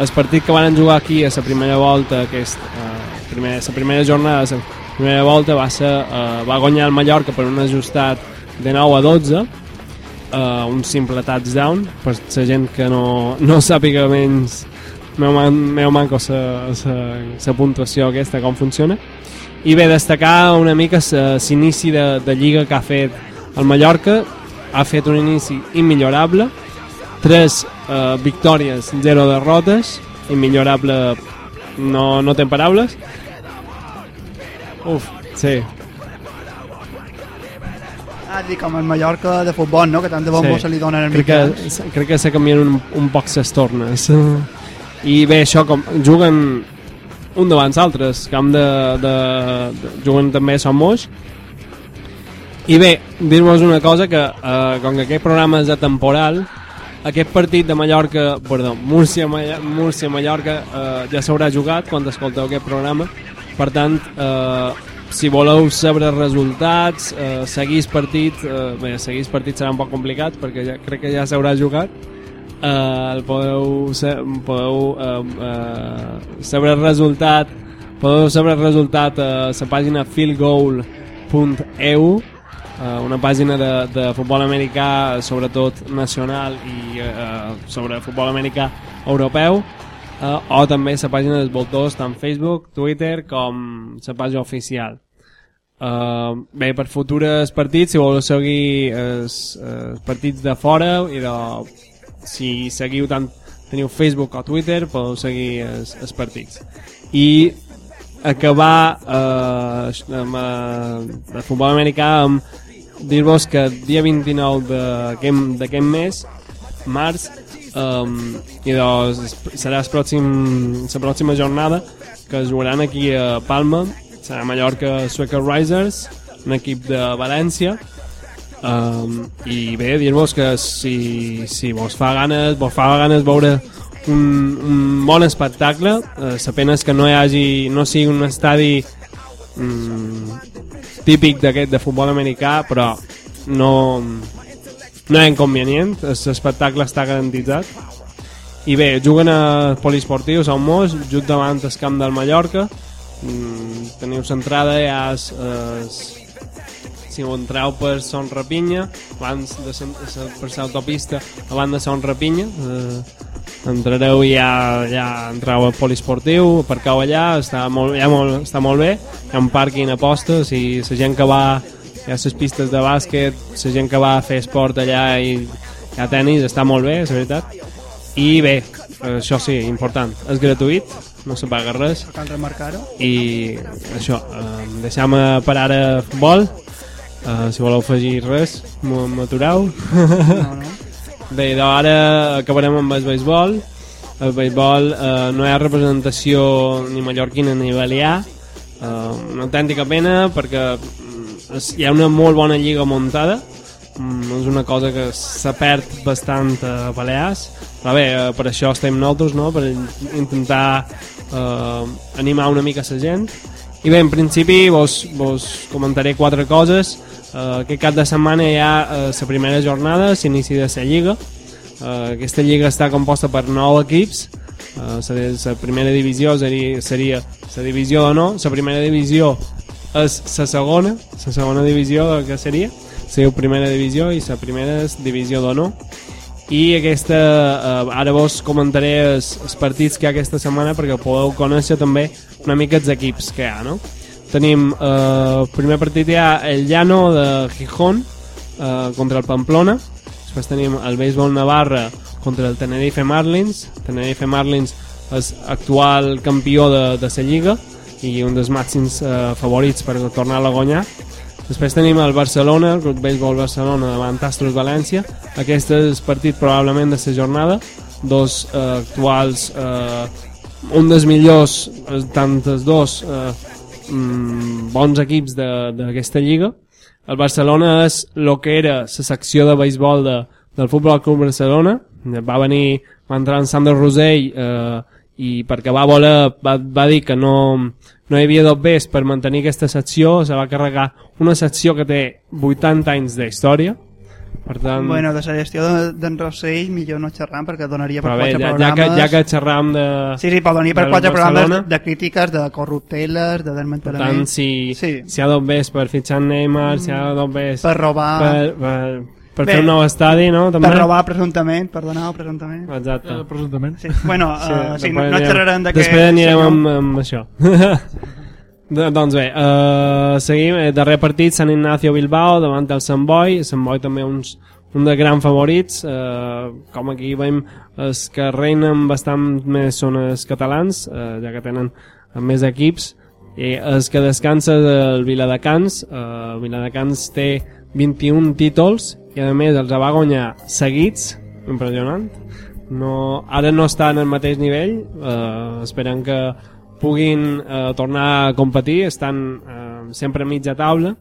El partit que van jugar aquí a la primera volta, aquest, eh, primera, la primera jornada, la primera volta va, ser, eh, va guanyar el Mallorca per un ajustat de 9 a 12, uh, un simple touchdown, per la gent que no, no sàpiga menys meu, man, meu manco la puntuació aquesta, com funciona. I bé, destacar una mica l'inici de, de lliga que ha fet el Mallorca, ha fet un inici immillorable, 3 uh, victòries, 0 derrotes, immillorable, no, no té paraules. Uf, sí, Ah, dic, com el Mallorca de futbol, no? Que tant de bombo Sí. se li donen als crec que, crec que se canvien un, un poc les tornes i bé, això com juguen un davant altres camp de, de, de, juguen també a Sant Moix i bé, dir-vos una cosa que eh, com que aquest programa és atemporal aquest partit de Mallorca perdó, Múrcia, Múrcia Mallorca eh, ja s'haurà jugat quan escolteu aquest programa. Per tant eh, si voleu saber resultats eh, seguir partit eh, bé, seguir partit serà un poc complicat perquè ja, crec que ja s'haurà jugat eh, el podeu, podeu eh, eh, saber el resultat podeu saber el resultat a la pàgina fieldgoal.eu eh, una pàgina de, de futbol americà sobretot nacional i eh, sobre futbol americà europeu eh, o també la pàgina dels voltors tant Facebook, Twitter com la pàgina oficial. Uh, bé, per futures partits, si voleu seguir els, els partits de fora i de, si seguiu tant teniu Facebook o Twitter podeu seguir els, els partits. I acabar uh, amb uh, el futbol americà amb dir-vos que dia 29 d'aquest mes març um, i doncs serà el pròxim, la pròxima jornada que es jugaran aquí a Palma. Serà Mallorca Sueca Risers un equip de València um, i bé, dir-vos que si, si vos fa ganes vos fa ganes veure un, un bon espectacle eh, la pena és que no hi hagi no sigui un estadi mm, típic d'aquest de futbol americà però no, no ha inconvenient, l'espectacle està garantitzat. I bé, juguen a poliesportius, a Mos, just davant el camp del Mallorca. Mm, teniu l'entrada ja es, es, si ho entreu per Son Rapinya, abans de sen- se- per l'autopista, abans de Son Rapinya, eh, entrareu i ja, ja entreu al poliesportiu, aparcau allà, està molt, ja molt, està molt bé, hi ha un pàrquing a posta, si la gent que va hi ha les pistes de bàsquet, la gent que va a fer esport allà i hi ha tennis, està molt bé, és veritat. I bé, això sí, important, és gratuït, no se paga res, Cal remarcar-ho. i això, eh, deixam per ara futbol, eh, si voleu afegir res, m'atureu. No, no. Bé, doncs ara acabarem amb el beisbol. El beisbol eh, no hi ha representació ni mallorquina ni balear. Eh, una autèntica pena perquè mm, hi ha una molt bona lliga muntada. Mm, és una cosa que s'ha perd bastant a Balears. Però bé, per això estem nosaltres, no? per intentar eh, animar una mica la gent. I bé, en principi vos, vos comentaré quatre coses. Uh, aquest cap de setmana hi ha uh, la primera jornada, s'inici de la Lliga. Uh, aquesta Lliga està composta per 9 equips. Uh, la primera divisió seria, seria la divisió d'honor. La primera divisió és la segona, la segona divisió que seria. Seria primera divisió i la primera és divisió d'honor i aquesta, eh, ara vos comentaré els, els partits que hi ha aquesta setmana perquè podeu conèixer també una mica els equips que hi ha, no? Tenim eh, primer partit ha el Llano de Gijón eh, contra el Pamplona després tenim el Béisbol Navarra contra el Tenerife Marlins Tenerife Marlins és actual campió de, de la Lliga i un dels màxims eh, favorits per tornar a guanyar Després tenim el Barcelona, el Club Béisbol Barcelona davant Astros València. Aquest és el partit probablement de la jornada. Dos eh, actuals, eh, un dels millors, eh, tant els dos eh, mm, bons equips de- d'aquesta lliga. El Barcelona és el que era la secció de béisbol de, del Futbol Club Barcelona. Va venir, va entrar en Sander Rosell eh, i perquè va voler, va, va dir que no, no hi havia dobbers per mantenir aquesta secció, se va carregar una secció que té 80 anys d'història. Per tant, Bueno, de la gestió de- d'en Rossell millor no xerram perquè donaria per quatre ja, ja, programes... que, ja que xerram de... Sí, sí, però donaria per quatre programes de, de crítiques, de corrupteles, de Per desmantelament... tant, si, Sí. si ha dobbers per fitxar Neymar, si hi ha dobbers Per robar... per, per, per Bé, fer un nou estadi, no? També? Per robar presumptament, perdoneu, presumptament. Exacte. Eh, presumptament. Sí. Bueno, uh, sí, no, no xerrarem d'aquest Després anirem senyor. amb, amb això. De, doncs bé, uh, seguim. El darrer partit, Sant Ignacio Bilbao, davant del Sant Boi. Sant Boi també uns, un dels grans favorits. Uh, com aquí veiem, els que reinen bastant més són els catalans, uh, ja que tenen més equips. I els que descansa el Viladecans. Uh, Viladecans té 21 títols i a més els va guanyar seguits. Impressionant no, ara no està en el mateix nivell eh, esperem que puguin eh, tornar a competir estan eh, sempre a mitja taula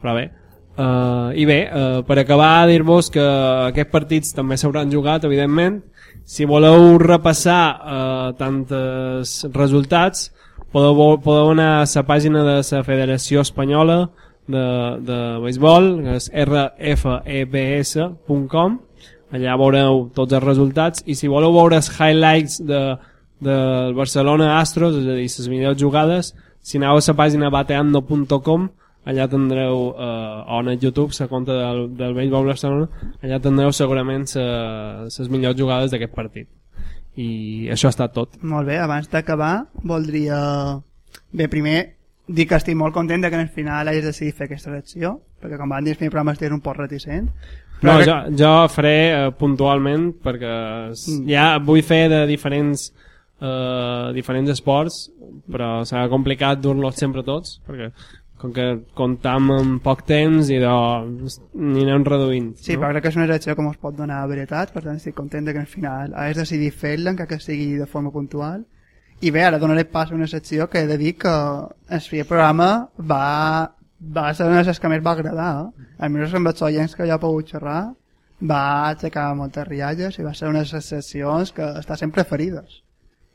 però bé. Eh, i bé, eh, per acabar dir-vos que aquests partits també s'hauran jugat evidentment. Si voleu repassar eh, tants resultats podeu, podeu anar a la pàgina de la Federació Espanyola de, de Béisbol que és rfebs.com allà veureu tots els resultats. I si voleu veure els highlights de, del Barcelona Astros és a dir, les millors jugades si aneu a la pàgina bateando.com allà tindreu eh, on a YouTube la compte del, del Béisbol Barcelona allà tindreu segurament les millors jugades d'aquest partit i això ha estat tot Molt bé, abans d'acabar voldria... Bé, primer dir que estic molt content de que en el final hagis decidit fer aquesta elecció, perquè com van dir el primer programa estic un poc reticent. No, que- jo, jo faré eh, puntualment perquè Mm. ja vull fer de diferents eh, diferents esports però serà complicat dur-los sempre tots perquè com que comptam amb poc temps i doncs anirem reduint Sí, no? però crec que és una elecció que ens pot donar veritat, per tant estic content de que al final hagis decidit fer-la, encara que sigui de forma puntual. I bé, ara donaré pas a una secció que he de dir que el primer programa va, va ser una de les que més va agradar. Eh? Almenys amb els oients que ja he pogut xerrar, va aixecar moltes rialles i va ser una de les seccions que està sempre ferides.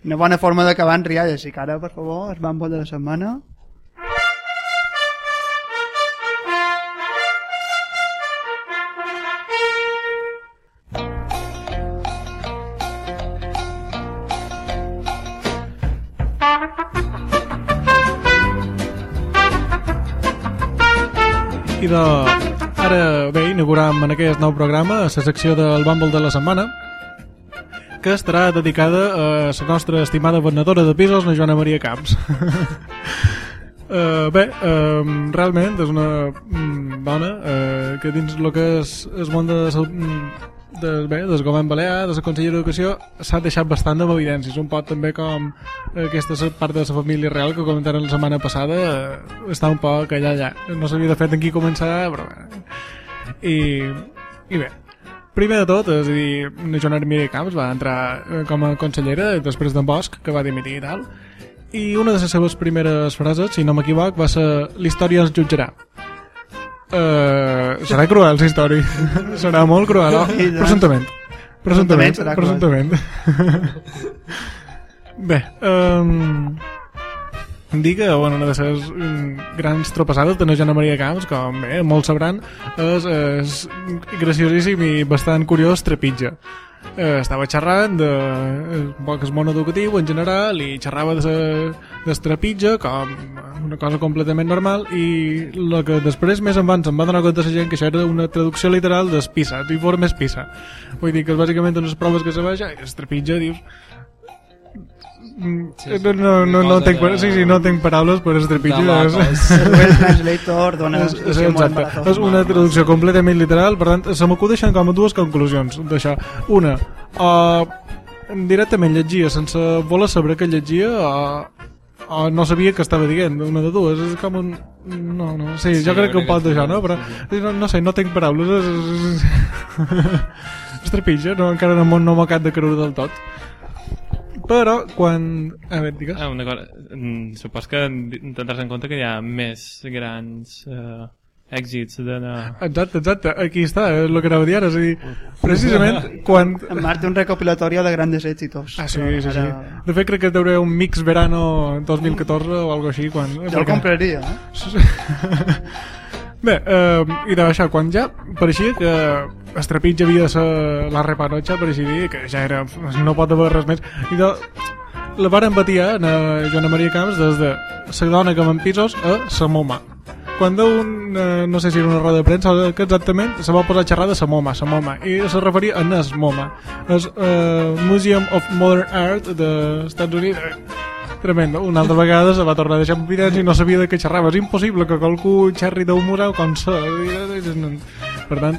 Una bona forma d'acabar en rialles, així que ara, per favor, es van de la setmana. I de... Ara bé, inauguram en aquest nou programa la secció del Bumble de la setmana que estarà dedicada a la nostra estimada venedora de pisos, la Joana Maria Camps. Uh, bé, uh, realment és una mm, dona uh, que dins el que és el món de, mm, de, bé, del govern balear, de la consellera d'Educació, s'ha deixat bastant en evidències. Un pot també com aquesta part de la família real que comentaren la setmana passada uh, està un poc allà allà. No sabia de fet en qui començar, però bé. I, i bé, Primer de tot, és a dir, la Joana Armira Camps va entrar eh, com a consellera després d'en Bosch, que va dimitir i tal, i una de les seves primeres frases, si no m'equivoc, va ser «L'història ens jutjarà». Uh, serà cruel, la història. serà molt cruel, no? Tant. Presumptament. Presumptament, Presumptament presumptament. Bé, um, que bueno, una de les mm, grans tropassades de la Joana Maria Camps, com bé, molts sabran, és, és graciosíssim i bastant curiós trepitja. Eh, estava xerrant de eh, el món educatiu en general i xerrava de del trepitja com una cosa completament normal i el que després més en van se'n va donar compte la gent que això era una traducció literal del pisa, d'informes pisa vull dir que és bàsicament unes proves que se veja i trepitja dius Sí, sí. no, no, no, no, Cosa tenc, que- sí, sí, no tenc paraules per estrepitja és, Google Translator dona una és, és, exacte, és una traducció completament literal per tant se m'acudeixen com a dues conclusions d'això, una o directament llegia sense voler saber que llegia o, o no sabia que estava dient una de dues, és com un no, no, sí, Sí, jo crec que un pot d'això, no? però sí, no, no sé, no tinc paraules és, és, és, trepitja, no, encara no, m'ho- no m'ho acabat de creure del tot però quan a veure, digues Ah, una cosa, mm, supos que tindràs en compte que hi ha més grans eh, èxits de... la- Exacte, exacte, aquí està, és el que anava a dir ara, és a dir, precisament quan... En març un recopilatorio de grandes éxitos. Ah, sí, sí, sí. De fet, crec que deuré un mix verano 2014 o algo així. Quan... Jo el compraria, eh? Bé, eh, i d'això, quan ja pareixia que Estrapitja havia de ser la repanotxa, per així dir, que ja era, no pot haver res més, i de, la varen batir en eh, Joana Maria Camps des de la dona que m'empisos a sa moma. Quan d'un, eh, no sé si era una roda de premsa que exactament, se va posar a xerrar de sa moma, sa moma, i se referia a Nes Moma, el eh, Museum of Modern Art dels Estats Units, Tremendo. Una altra vegada se va tornar a deixar en evidència i no sabia de què xerrava. És impossible que qualcú xerri d'un museu com sa. Per tant,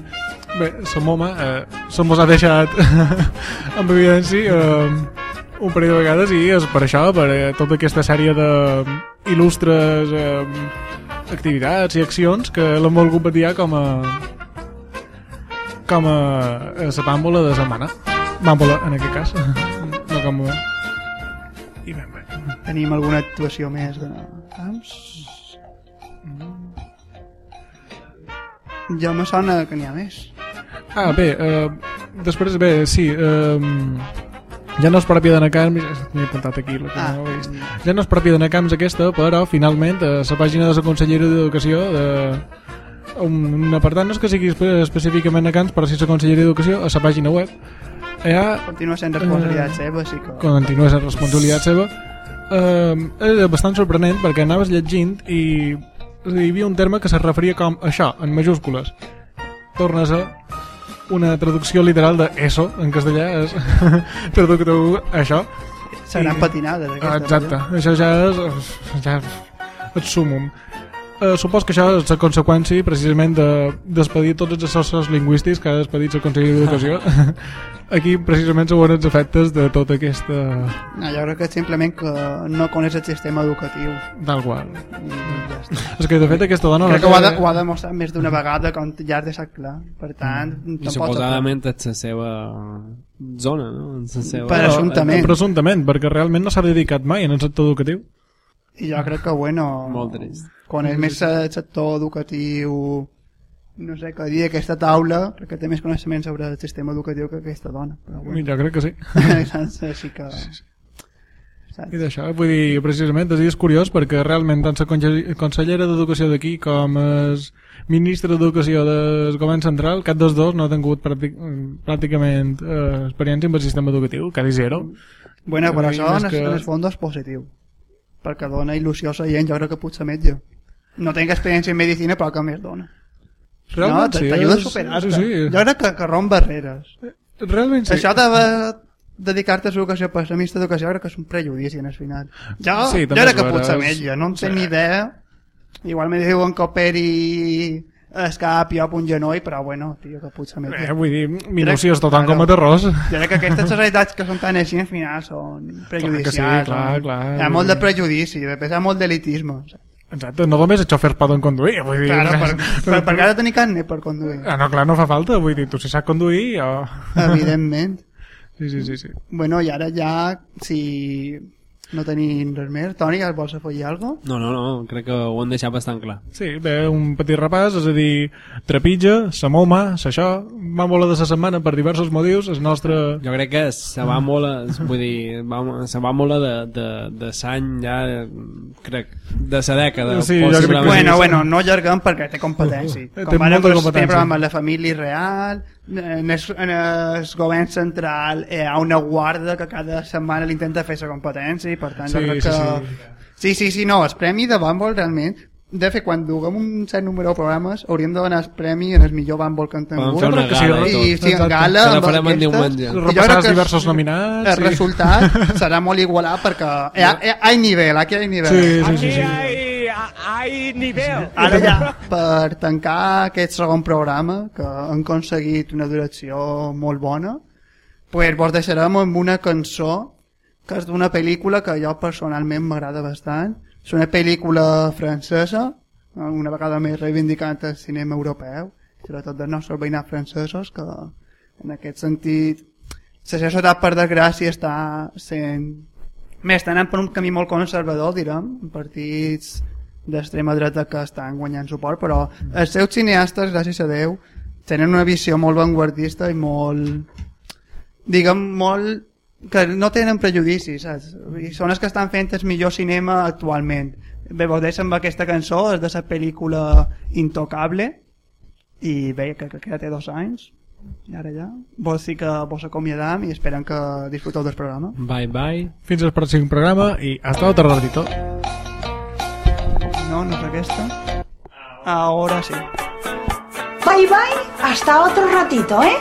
bé, la moma eh, se mos ha deixat en evidència eh, un parell de vegades i és per això, per eh, tota aquesta sèrie de il·lustres eh, activitats i accions que l'han volgut batiar com a com a, a la bàmbola de setmana. Bàmbola, en aquest cas. No com a... I ben bé. Tenim alguna actuació més de camps? Jo me sona que n'hi ha més. Ah, bé, eh, després, bé, sí, eh, ja no és pròpia de Camps, m'he apuntat aquí el que Ah, no he vist. Ja no és pròpia de Camps aquesta, però finalment a la pàgina de la Consellera d'Educació de un, un apartat no és que sigui espe- específicament a Camps, però sí la Consellera d'Educació a la pàgina web ja continua sent responsabilitat Eh, seva, sí que... continua sent responsabilitat seva. Eh, és bastant sorprenent perquè anaves llegint i hi havia un terme que se referia com això, en majúscules. Tornes a una traducció literal de eso en castellà és traductor això La gran i- patinada d'aquesta. exacte, això ja és ja és el súmum eh, supos que això és la conseqüència precisament de despedir tots els assessors lingüístics que ha despedit la Consellera d'Educació aquí precisament són els efectes de tota aquesta No, jo crec que simplement que no coneix el sistema educatiu. tal qual I ja està. és que de fet aquesta dona Crec que ho ha, de, ho ha demostrat més d'una vegada com ja has deixat clar. Per tant, I tampoc... suposadament és la seva zona, no? En la seva... Per Presumptament. presumptament, perquè realment no s'ha dedicat mai en el sector educatiu I jo crec que, bueno... Molt trist. Quan és més el sector educatiu... No sé, que dir aquesta taula, perquè té més coneixement sobre el sistema educatiu que aquesta dona. Però bueno, jo crec que sí saps? Així que... Saps? I d'això, vull dir, precisament, és, curiós perquè realment tant la conse- consellera d'Educació d'aquí com el ministre d'Educació del govern central, cap dels dos no ha tingut pràctic, pràcticament eh, experiència amb el sistema educatiu, quasi zero. Bueno, però Sí, això en, que- en el fons és positiu. Perquè dona il·lusió a la gent, jo crec que potser metge. No tinc experiència en medicina, però que més dona. Realment no, sí, t'ajuda a és- superar-te. sí, sí. Jo crec que, que romp barreres. Realment sí. Això de dedicar-te a l'educació pessimista d'educació crec que és un prejudici en el final. Jo, Sí, jo crec que potser és- més, jo no en sé sí. ni idea. Igual me diuen que operi el cap jo un genoll, però bueno, tio, que potser més. Eh, vull dir, minúcies total Claro. com a terrós. Jo crec que aquestes realitats que són tan així al final són prejudicials. clar, són- clar. Hi ha molt de prejudici, després hi ha molt d'elitisme. Exacte, no només els xòfers poden conduir, vull dir... Claro, per, per, per, per tenir carnet per conduir. Ah, no, clar, no fa falta, vull dir, tu si saps conduir, jo... Evidentment. Sí, sí, sí, sí. Bueno, i ara ja, si no tenim res més, Toni, ja vols afegir alguna cosa? No, no, no, crec que ho han deixat bastant clar. Sí, bé, un petit repàs, és a dir, trepitja, sa moma, sa això, va molt de la setmana per diversos motius, el nostre... Jo crec que se va molt, a- vull dir, va, se va molt a de, de, de s'any ja, crec, de sa dècada. Sí, jo crec que-. Bueno, bueno, no allarguem perquè té competència. Té Com ara molta competència. té programa La Família Real, en el, en el govern central hi ha una guarda que cada setmana li intenta fer la competència i per tant Sí, jo crec sí, que... sí. Sí, sí, sí, no, el premi de Bumble realment de fet, quan duguem un cert número de programes hauríem de donar el premi en el millor Bumble que han tingut. Que sí, gala i I tot. sí, en gala amb farem en aquestes, diumenge. i jo Repassar crec els que diversos nominats, el sí. resultat serà molt igualat perquè hi ha, hi ha, hi ha nivell, aquí hi ha nivell Sí, sí, sí, sí. Ara ja, per tancar aquest segon programa, que han aconseguit una duració molt bona, pues vos deixarem amb una cançó que és d'una pel·lícula que jo personalment m'agrada bastant. És una pel·lícula francesa, una vegada més reivindicant el cinema europeu, sobretot dels nostres veïnats francesos, que en aquest sentit la societat per desgràcia està sent més, estan anant per un camí molt conservador, direm, partits d'extrema dreta que estan guanyant suport, però els seus cineastes, gràcies a Déu, tenen una visió molt vanguardista i molt, diguem, molt que no tenen prejudicis, saps? I són els que estan fent el millor cinema actualment. Bé, deixo amb aquesta cançó, és de la pel·lícula Intocable, i bé, que, que, que ja té dos anys, i ara ja. Vos sí que vos acomiadam i esperem que disfruteu del programa. Bye, bye. Fins al pròxim programa i hasta otro ratito. No és aquesta. Ahora sí. Bye bye, hasta otro ratito, ¿eh?